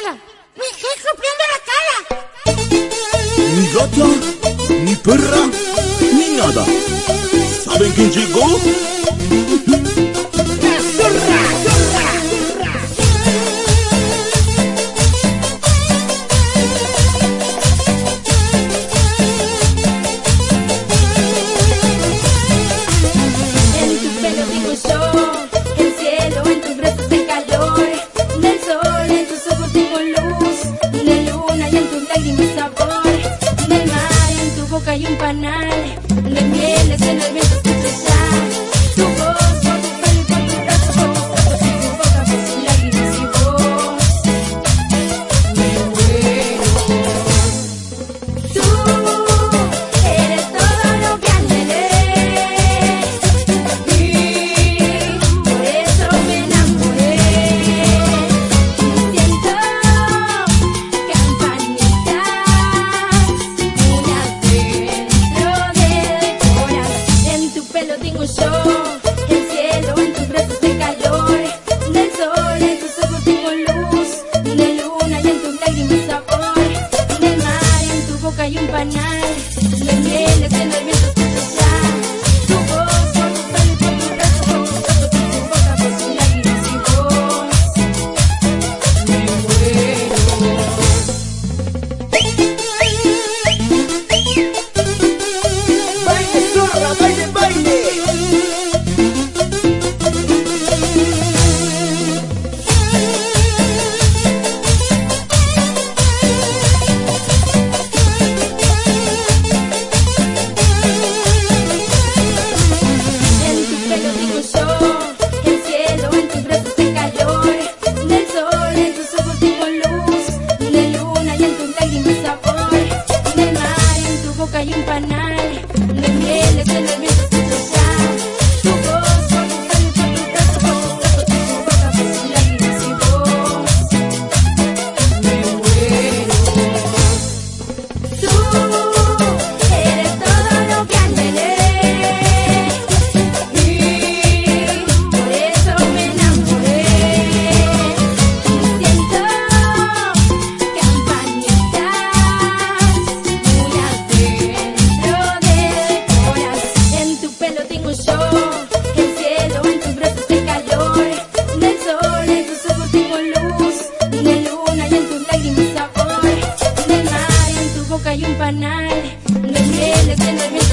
cara. Mi estoy soplando la cara. Ni gata, ni perra, ni nada. ¿Saben quién llegó? boca y un panal de mieles en el viento escuchas ya tu voz. banana. boca hay un panal de mieles en el banal. Los miles